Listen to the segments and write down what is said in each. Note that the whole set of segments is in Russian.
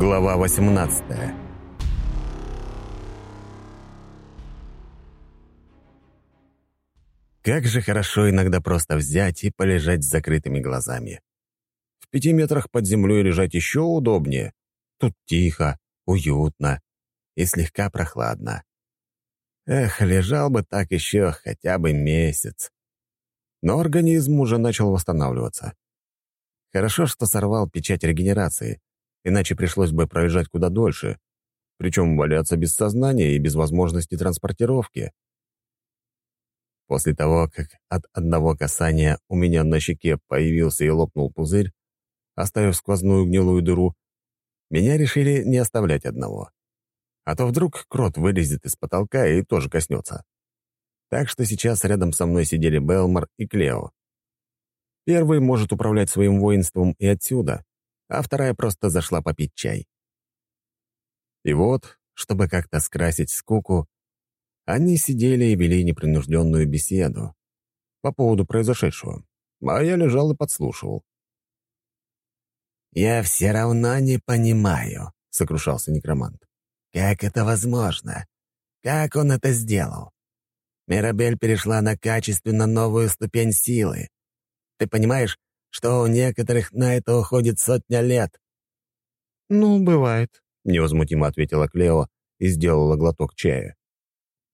Глава 18 Как же хорошо иногда просто взять и полежать с закрытыми глазами. В пяти метрах под землей лежать еще удобнее. Тут тихо, уютно и слегка прохладно. Эх, лежал бы так еще хотя бы месяц. Но организм уже начал восстанавливаться. Хорошо, что сорвал печать регенерации, иначе пришлось бы проезжать куда дольше, причем валяться без сознания и без возможности транспортировки. После того, как от одного касания у меня на щеке появился и лопнул пузырь, оставив сквозную гнилую дыру, меня решили не оставлять одного. А то вдруг крот вылезет из потолка и тоже коснется. Так что сейчас рядом со мной сидели Белмор и Клео. Первый может управлять своим воинством и отсюда, а вторая просто зашла попить чай. И вот, чтобы как-то скрасить скуку, они сидели и вели непринужденную беседу по поводу произошедшего, а я лежал и подслушивал. «Я все равно не понимаю», — сокрушался некромант. «Как это возможно? Как он это сделал? Мирабель перешла на качественно новую ступень силы. Ты понимаешь, что у некоторых на это уходит сотня лет». «Ну, бывает», — невозмутимо ответила Клео и сделала глоток чая.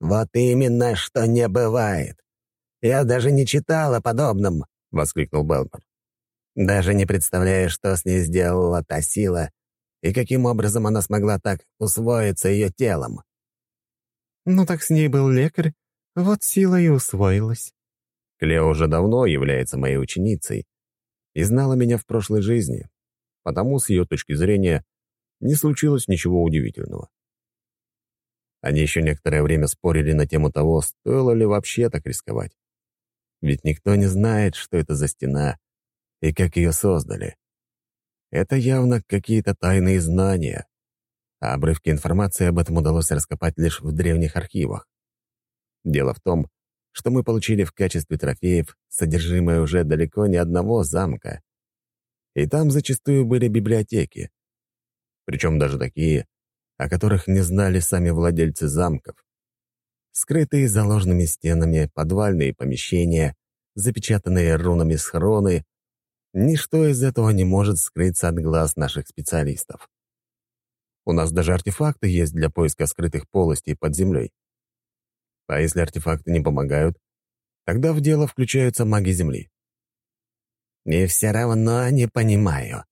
«Вот именно, что не бывает. Я даже не читал о подобном», — воскликнул Белмор. «Даже не представляю, что с ней сделала та сила и каким образом она смогла так усвоиться ее телом». «Ну так с ней был лекарь, вот сила и усвоилась». Клео уже давно является моей ученицей, и знала меня в прошлой жизни, потому с ее точки зрения не случилось ничего удивительного. Они еще некоторое время спорили на тему того, стоило ли вообще так рисковать. Ведь никто не знает, что это за стена и как ее создали. Это явно какие-то тайные знания, а обрывки информации об этом удалось раскопать лишь в древних архивах. Дело в том, что мы получили в качестве трофеев содержимое уже далеко не одного замка. И там зачастую были библиотеки. Причем даже такие, о которых не знали сами владельцы замков. Скрытые за ложными стенами подвальные помещения, запечатанные рунами схроны — ничто из этого не может скрыться от глаз наших специалистов. У нас даже артефакты есть для поиска скрытых полостей под землей. А если артефакты не помогают, тогда в дело включаются маги Земли. И все равно не понимаю.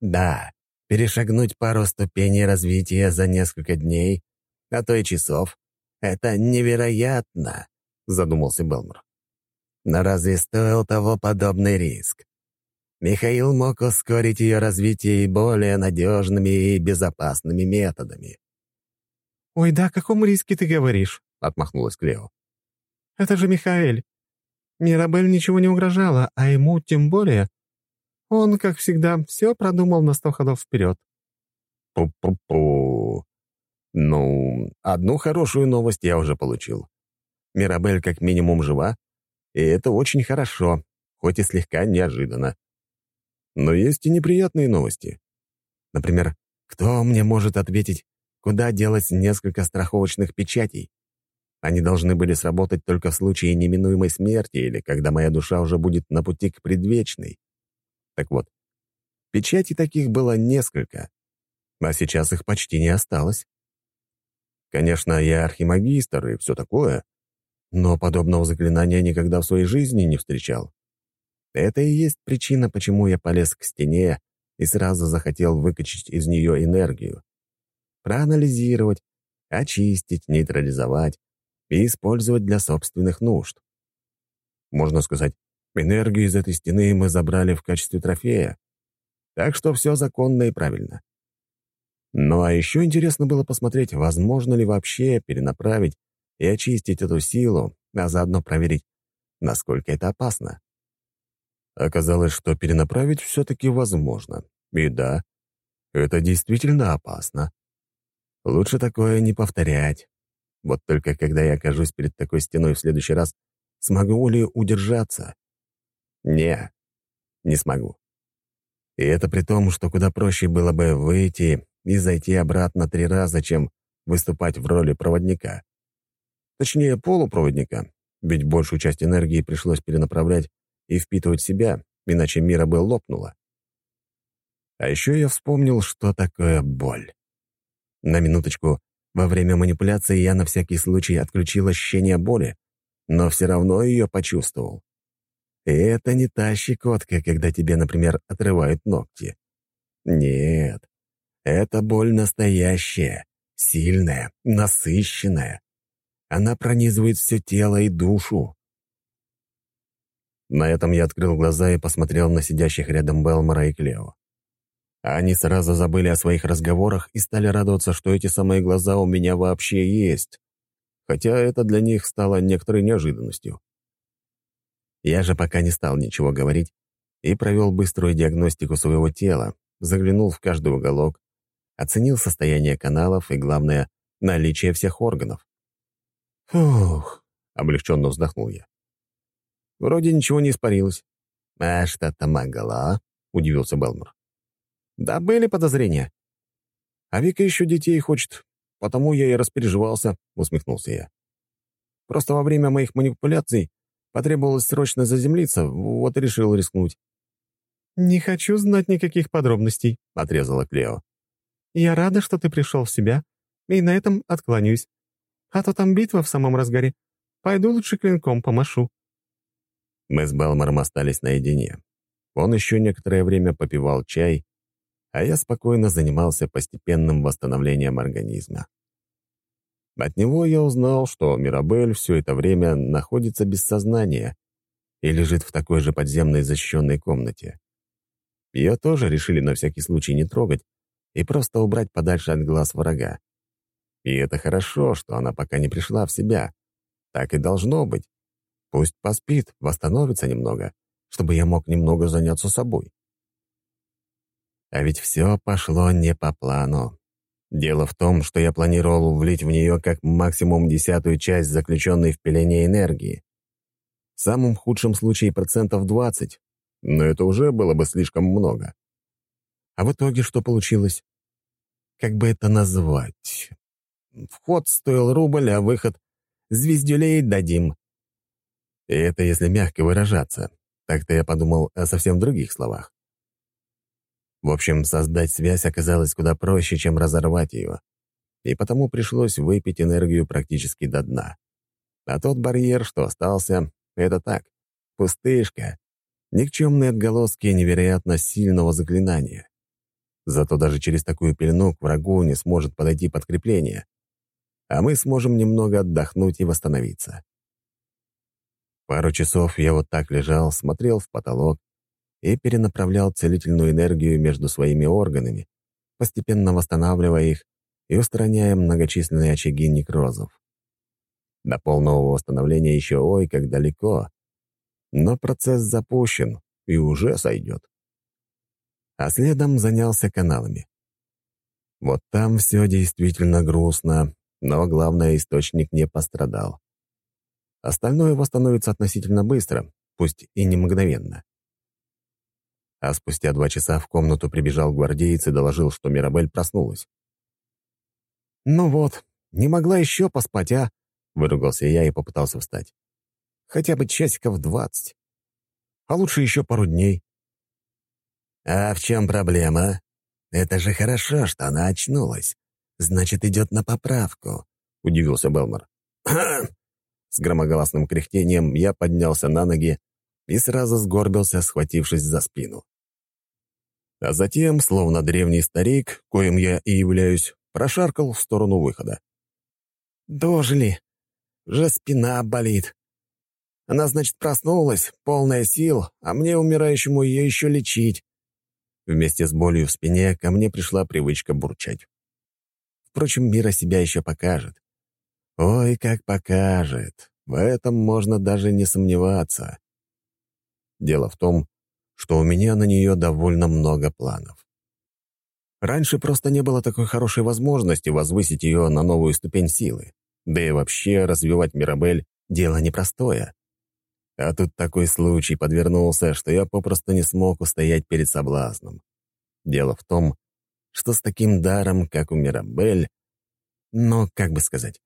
Да, перешагнуть пару ступеней развития за несколько дней, а то и часов — это невероятно, задумался Белмор. Но разве стоил того подобный риск? Михаил мог ускорить ее развитие и более надежными и безопасными методами. «Ой, да о каком риске ты говоришь?» — отмахнулась Клео. «Это же Михаэль. Мирабель ничего не угрожала, а ему тем более. Он, как всегда, все продумал на сто ходов вперед». «Пу-пу-пу. Ну, одну хорошую новость я уже получил. Мирабель как минимум жива, и это очень хорошо, хоть и слегка неожиданно. Но есть и неприятные новости. Например, кто мне может ответить, куда делать несколько страховочных печатей? Они должны были сработать только в случае неминуемой смерти или когда моя душа уже будет на пути к предвечной. Так вот, печати таких было несколько, а сейчас их почти не осталось. Конечно, я архимагистр и все такое, но подобного заклинания никогда в своей жизни не встречал. Это и есть причина, почему я полез к стене и сразу захотел выкачать из нее энергию. Проанализировать, очистить, нейтрализовать, и использовать для собственных нужд. Можно сказать, энергию из этой стены мы забрали в качестве трофея, так что все законно и правильно. Ну а еще интересно было посмотреть, возможно ли вообще перенаправить и очистить эту силу, а заодно проверить, насколько это опасно. Оказалось, что перенаправить все-таки возможно. И да, это действительно опасно. Лучше такое не повторять. Вот только когда я окажусь перед такой стеной в следующий раз, смогу ли удержаться? Не, не смогу. И это при том, что куда проще было бы выйти и зайти обратно три раза, чем выступать в роли проводника. Точнее, полупроводника, ведь большую часть энергии пришлось перенаправлять и впитывать в себя, иначе мира бы лопнула. А еще я вспомнил, что такое боль. На минуточку, во время манипуляции я на всякий случай отключил ощущение боли, но все равно ее почувствовал. И это не та щекотка, когда тебе, например, отрывают ногти. Нет, это боль настоящая, сильная, насыщенная. Она пронизывает все тело и душу. На этом я открыл глаза и посмотрел на сидящих рядом Белмора и Клео. Они сразу забыли о своих разговорах и стали радоваться, что эти самые глаза у меня вообще есть. Хотя это для них стало некоторой неожиданностью. Я же пока не стал ничего говорить и провел быструю диагностику своего тела, заглянул в каждый уголок, оценил состояние каналов и, главное, наличие всех органов. «Фух», — облегченно вздохнул я. «Вроде ничего не испарилось». «А что-то могло?» — удивился Белмор. «Да были подозрения. А Вика еще детей хочет, потому я и распереживался», — усмехнулся я. «Просто во время моих манипуляций потребовалось срочно заземлиться, вот и решил рискнуть». «Не хочу знать никаких подробностей», — отрезала Клео. «Я рада, что ты пришел в себя, и на этом откланяюсь. А то там битва в самом разгаре. Пойду лучше клинком помашу». Мы с Белмором остались наедине. Он еще некоторое время попивал чай, а я спокойно занимался постепенным восстановлением организма. От него я узнал, что Мирабель все это время находится без сознания и лежит в такой же подземной защищенной комнате. Ее тоже решили на всякий случай не трогать и просто убрать подальше от глаз врага. И это хорошо, что она пока не пришла в себя. Так и должно быть. Пусть поспит, восстановится немного, чтобы я мог немного заняться собой. А ведь все пошло не по плану. Дело в том, что я планировал влить в нее как максимум десятую часть заключенной в пелене энергии. В самом худшем случае процентов 20, но это уже было бы слишком много. А в итоге что получилось? Как бы это назвать? Вход стоил рубль, а выход — звездюлей дадим. И это если мягко выражаться. Так-то я подумал о совсем других словах. В общем, создать связь оказалось куда проще, чем разорвать ее. И потому пришлось выпить энергию практически до дна. А тот барьер, что остался, это так, пустышка, никчемные отголоски невероятно сильного заклинания. Зато даже через такую пелену к врагу не сможет подойти подкрепление, а мы сможем немного отдохнуть и восстановиться. Пару часов я вот так лежал, смотрел в потолок и перенаправлял целительную энергию между своими органами, постепенно восстанавливая их и устраняя многочисленные очаги некрозов. До полного восстановления еще ой, как далеко, но процесс запущен и уже сойдет. А следом занялся каналами. Вот там все действительно грустно, но главное, источник не пострадал. Остальное восстановится относительно быстро, пусть и не мгновенно. А спустя два часа в комнату прибежал гвардеец и доложил, что Мирабель проснулась. «Ну вот, не могла еще поспать, а?» — выругался я и попытался встать. «Хотя бы часиков двадцать. А лучше еще пару дней». «А в чем проблема? Это же хорошо, что она очнулась. Значит, идет на поправку», — удивился Белмор. С громогласным кряхтением я поднялся на ноги и сразу сгорбился, схватившись за спину. А затем, словно древний старик, коим я и являюсь, прошаркал в сторону выхода. «Дожили. Же спина болит. Она, значит, проснулась, полная сил, а мне, умирающему, ее еще лечить». Вместе с болью в спине ко мне пришла привычка бурчать. Впрочем, мира себя еще покажет. Ой, как покажет. В этом можно даже не сомневаться. Дело в том, что у меня на нее довольно много планов. Раньше просто не было такой хорошей возможности возвысить ее на новую ступень силы. Да и вообще развивать Мирабель — дело непростое. А тут такой случай подвернулся, что я попросту не смог устоять перед соблазном. Дело в том, что с таким даром, как у Мирабель... Но, как бы сказать,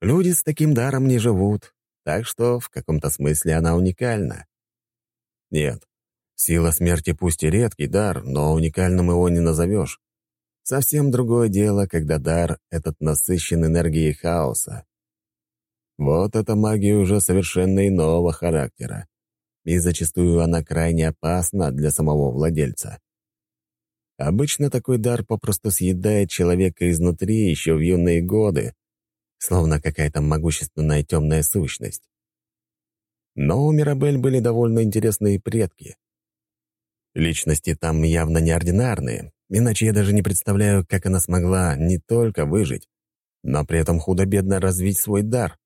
люди с таким даром не живут, так что в каком-то смысле она уникальна. Нет, сила смерти пусть и редкий дар, но уникальным его не назовешь. Совсем другое дело, когда дар этот насыщен энергией хаоса. Вот эта магия уже совершенно иного характера, и зачастую она крайне опасна для самого владельца. Обычно такой дар попросту съедает человека изнутри еще в юные годы, словно какая-то могущественная темная сущность. Но у Мирабель были довольно интересные предки. Личности там явно неординарные, иначе я даже не представляю, как она смогла не только выжить, но при этом худо-бедно развить свой дар.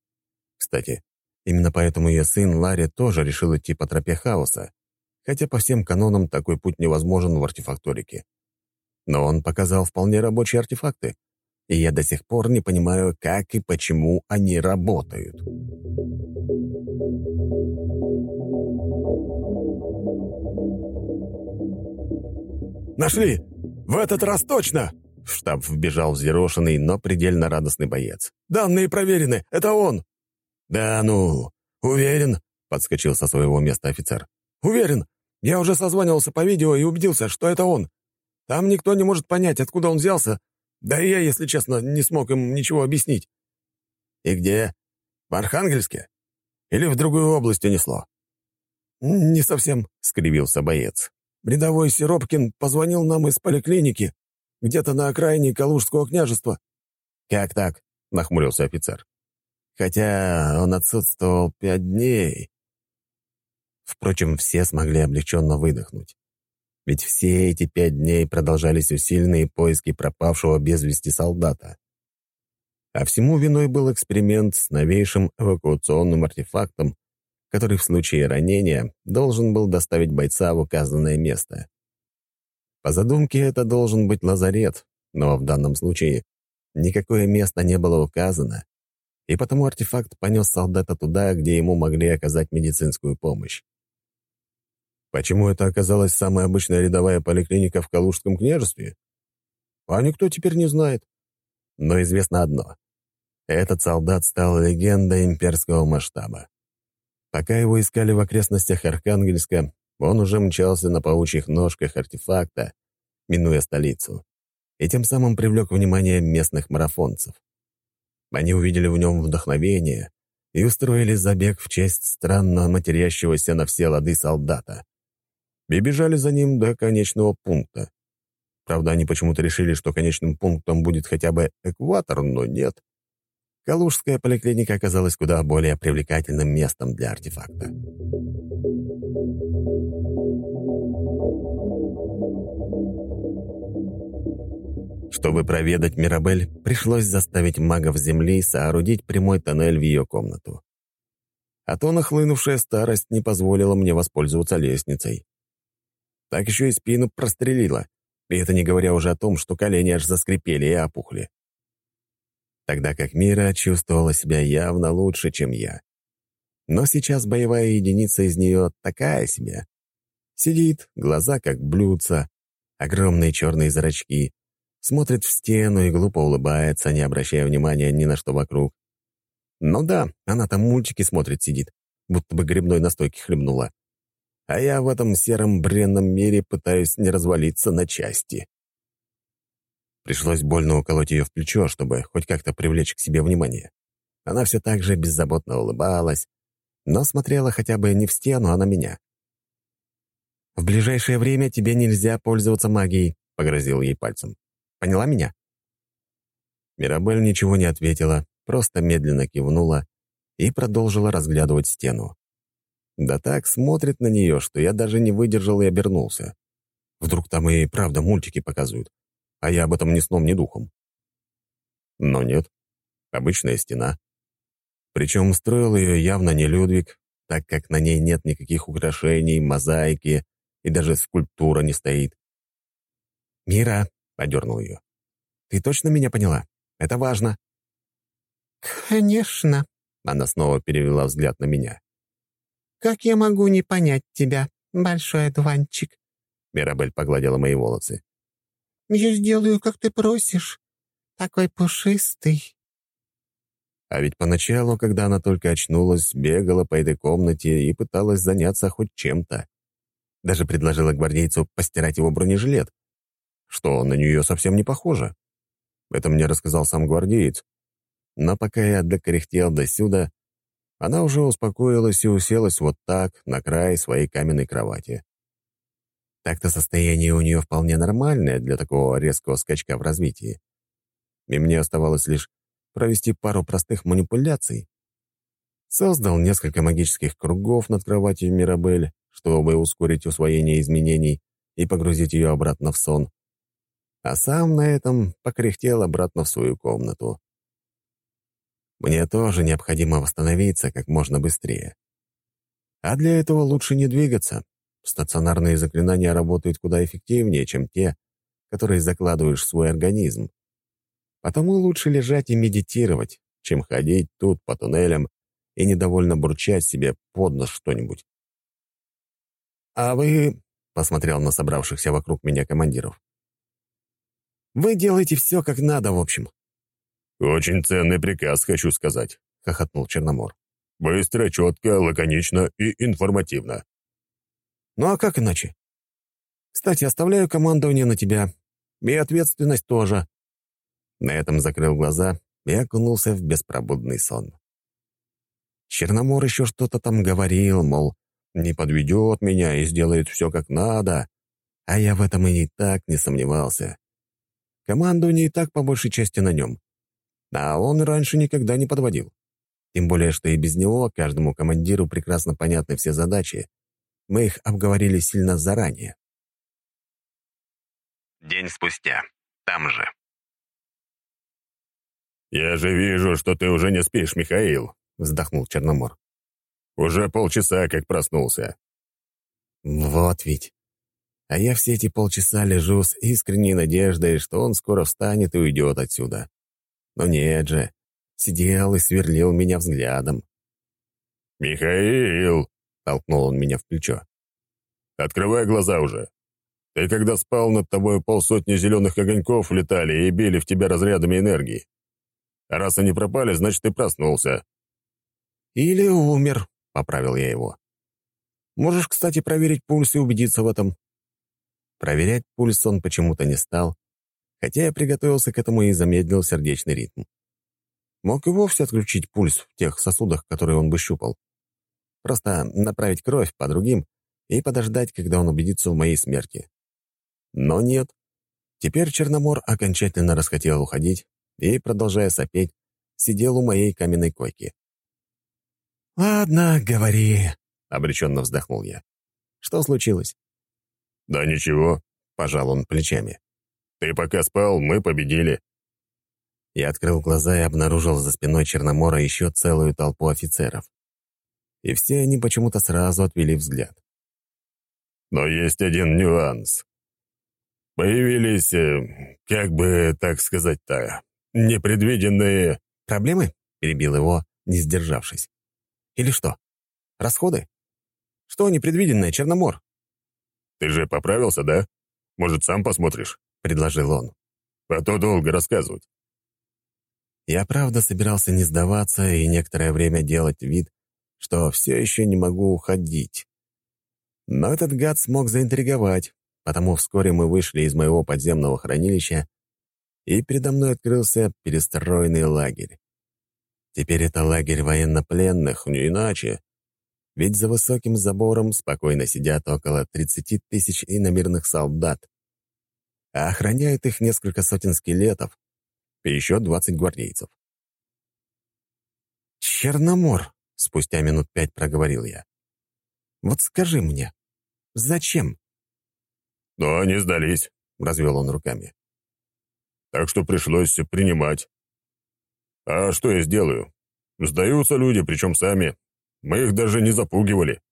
Кстати, именно поэтому ее сын Ларри тоже решил идти по тропе хаоса, хотя по всем канонам такой путь невозможен в артефакторике. Но он показал вполне рабочие артефакты, и я до сих пор не понимаю, как и почему они работают. «Нашли! В этот раз точно!» В штаб вбежал взъерошенный, но предельно радостный боец. «Данные проверены! Это он!» «Да ну! Уверен?» — подскочил со своего места офицер. «Уверен! Я уже созванивался по видео и убедился, что это он. Там никто не может понять, откуда он взялся, да и я, если честно, не смог им ничего объяснить. И где? В Архангельске? Или в другую область унесло? Не совсем, — скривился боец. Рядовой Сиропкин позвонил нам из поликлиники, где-то на окраине Калужского княжества. Как так? — нахмурился офицер. Хотя он отсутствовал пять дней. Впрочем, все смогли облегченно выдохнуть ведь все эти пять дней продолжались усиленные поиски пропавшего без вести солдата. А всему виной был эксперимент с новейшим эвакуационным артефактом, который в случае ранения должен был доставить бойца в указанное место. По задумке это должен быть лазарет, но в данном случае никакое место не было указано, и потому артефакт понес солдата туда, где ему могли оказать медицинскую помощь. Почему это оказалась самая обычная рядовая поликлиника в Калужском княжестве? А никто теперь не знает. Но известно одно. Этот солдат стал легендой имперского масштаба. Пока его искали в окрестностях Архангельска, он уже мчался на паучьих ножках артефакта, минуя столицу, и тем самым привлек внимание местных марафонцев. Они увидели в нем вдохновение и устроили забег в честь странно матерящегося на все лады солдата и бежали за ним до конечного пункта. Правда, они почему-то решили, что конечным пунктом будет хотя бы экватор, но нет. Калужская поликлиника оказалась куда более привлекательным местом для артефакта. Чтобы проведать Мирабель, пришлось заставить магов Земли соорудить прямой тоннель в ее комнату. А то нахлынувшая старость не позволила мне воспользоваться лестницей так еще и спину прострелила, и это не говоря уже о том, что колени аж заскрипели и опухли. Тогда как Мира чувствовала себя явно лучше, чем я. Но сейчас боевая единица из нее такая себе. Сидит, глаза как блюдца, огромные черные зрачки, смотрит в стену и глупо улыбается, не обращая внимания ни на что вокруг. Ну да, она там мультики смотрит, сидит, будто бы грибной настойки хлебнула а я в этом сером бренном мире пытаюсь не развалиться на части. Пришлось больно уколоть ее в плечо, чтобы хоть как-то привлечь к себе внимание. Она все так же беззаботно улыбалась, но смотрела хотя бы не в стену, а на меня. «В ближайшее время тебе нельзя пользоваться магией», — погрозил ей пальцем. «Поняла меня?» Мирабель ничего не ответила, просто медленно кивнула и продолжила разглядывать стену. Да так смотрит на нее, что я даже не выдержал и обернулся. Вдруг там и правда мультики показывают, а я об этом ни сном, ни духом. Но нет, обычная стена. Причем строил ее явно не Людвиг, так как на ней нет никаких украшений, мозаики и даже скульптура не стоит. «Мира», — подернул ее, — «ты точно меня поняла? Это важно». «Конечно», — она снова перевела взгляд на меня. «Как я могу не понять тебя, большой одуванчик?» Мирабель погладила мои волосы. «Я сделаю, как ты просишь. Такой пушистый». А ведь поначалу, когда она только очнулась, бегала по этой комнате и пыталась заняться хоть чем-то. Даже предложила гвардейцу постирать его бронежилет, что на нее совсем не похоже. Это мне рассказал сам гвардеец. Но пока я докряхтел до сюда, она уже успокоилась и уселась вот так, на край своей каменной кровати. Так-то состояние у нее вполне нормальное для такого резкого скачка в развитии. И мне оставалось лишь провести пару простых манипуляций. Создал несколько магических кругов над кроватью Мирабель, чтобы ускорить усвоение изменений и погрузить ее обратно в сон. А сам на этом покряхтел обратно в свою комнату. Мне тоже необходимо восстановиться как можно быстрее. А для этого лучше не двигаться, Стационарные заклинания работают куда эффективнее, чем те, которые закладываешь в свой организм. Потому лучше лежать и медитировать, чем ходить тут по туннелям и недовольно бурчать себе под нос что-нибудь. «А вы...» — посмотрел на собравшихся вокруг меня командиров. «Вы делаете все как надо, в общем». «Очень ценный приказ, хочу сказать», — хохотнул Черномор. «Быстро, четко, лаконично и информативно. Ну а как иначе? Кстати, оставляю командование на тебя. И ответственность тоже. На этом закрыл глаза и окунулся в беспробудный сон. Черномор еще что-то там говорил, мол, не подведет меня и сделает все как надо. А я в этом и не так не сомневался. Командование и так по большей части на нем. А он раньше никогда не подводил. Тем более, что и без него каждому командиру прекрасно понятны все задачи, мы их обговорили сильно заранее. День спустя. Там же. «Я же вижу, что ты уже не спишь, Михаил», — вздохнул Черномор. «Уже полчаса как проснулся». «Вот ведь. А я все эти полчаса лежу с искренней надеждой, что он скоро встанет и уйдет отсюда. Но нет же. Сидел и сверлил меня взглядом. «Михаил!» — толкнул он меня в плечо. «Открывай глаза уже. Ты когда спал, над тобой полсотни зеленых огоньков летали и били в тебя разрядами энергии. А раз они пропали, значит, ты проснулся». «Или умер», — поправил я его. «Можешь, кстати, проверить пульс и убедиться в этом». Проверять пульс он почему-то не стал, хотя я приготовился к этому и замедлил сердечный ритм. Мог и вовсе отключить пульс в тех сосудах, которые он бы щупал. Просто направить кровь по другим и подождать, когда он убедится в моей смерти. Но нет. Теперь Черномор окончательно расхотел уходить и, продолжая сопеть, сидел у моей каменной койки. «Ладно, говори», — обреченно вздохнул я. «Что случилось?» «Да ничего», — пожал он плечами. «Ты пока спал, мы победили». Я открыл глаза и обнаружил за спиной Черномора еще целую толпу офицеров и все они почему-то сразу отвели взгляд. Но есть один нюанс. Появились, э, как бы так сказать-то, непредвиденные... «Проблемы?» — перебил его, не сдержавшись. «Или что? Расходы? Что непредвиденное, Черномор?» «Ты же поправился, да? Может, сам посмотришь?» — предложил он. «А то долго рассказывать». Я правда собирался не сдаваться и некоторое время делать вид, что все еще не могу уходить. Но этот гад смог заинтриговать, потому вскоре мы вышли из моего подземного хранилища, и передо мной открылся перестроенный лагерь. Теперь это лагерь военнопленных, не иначе. Ведь за высоким забором спокойно сидят около 30 тысяч иномирных солдат, а охраняют их несколько сотен скелетов и еще 20 гвардейцев. «Черномор!» Спустя минут пять проговорил я. «Вот скажи мне, зачем?» «Но они сдались», — развел он руками. «Так что пришлось принимать. А что я сделаю? Сдаются люди, причем сами. Мы их даже не запугивали».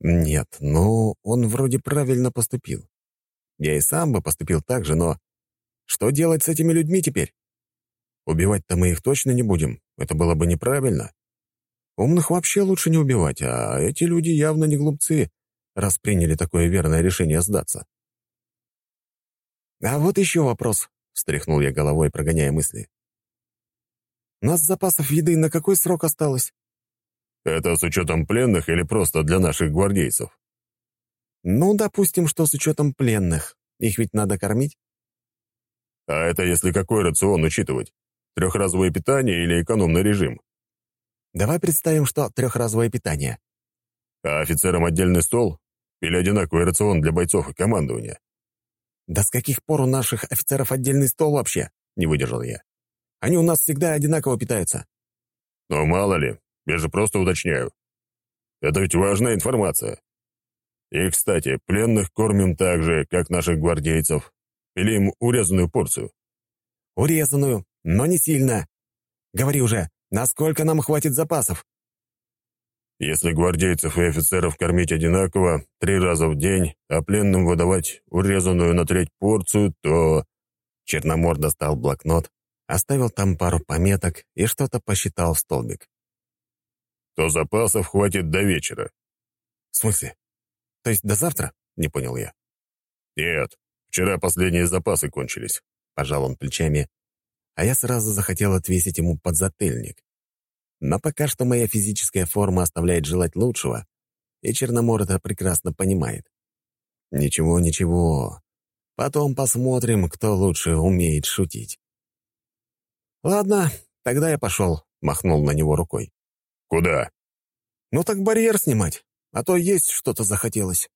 «Нет, ну, он вроде правильно поступил. Я и сам бы поступил так же, но что делать с этими людьми теперь? Убивать-то мы их точно не будем. Это было бы неправильно. Умных вообще лучше не убивать, а эти люди явно не глупцы, раз приняли такое верное решение сдаться. «А вот еще вопрос», — встряхнул я головой, прогоняя мысли. «У нас запасов еды на какой срок осталось?» «Это с учетом пленных или просто для наших гвардейцев?» «Ну, допустим, что с учетом пленных. Их ведь надо кормить?» «А это если какой рацион учитывать? Трехразовое питание или экономный режим?» «Давай представим, что трехразовое питание». «А офицерам отдельный стол? Или одинаковый рацион для бойцов и командования?» «Да с каких пор у наших офицеров отдельный стол вообще?» — не выдержал я. «Они у нас всегда одинаково питаются». «Ну, мало ли, я же просто уточняю. Это ведь важная информация. И, кстати, пленных кормим так же, как наших гвардейцев. Или им урезанную порцию?» «Урезанную, но не сильно. Говори уже, насколько нам хватит запасов?» Если гвардейцев и офицеров кормить одинаково, три раза в день, а пленным выдавать урезанную на треть порцию, то...» Черномор достал блокнот, оставил там пару пометок и что-то посчитал в столбик. «То запасов хватит до вечера». «В смысле? То есть до завтра?» — не понял я. «Нет, вчера последние запасы кончились», — пожал он плечами, а я сразу захотел отвесить ему подзатыльник. Но пока что моя физическая форма оставляет желать лучшего, и Черномор это прекрасно понимает. Ничего, ничего. Потом посмотрим, кто лучше умеет шутить. «Ладно, тогда я пошел», — махнул на него рукой. «Куда?» «Ну так барьер снимать, а то есть что-то захотелось».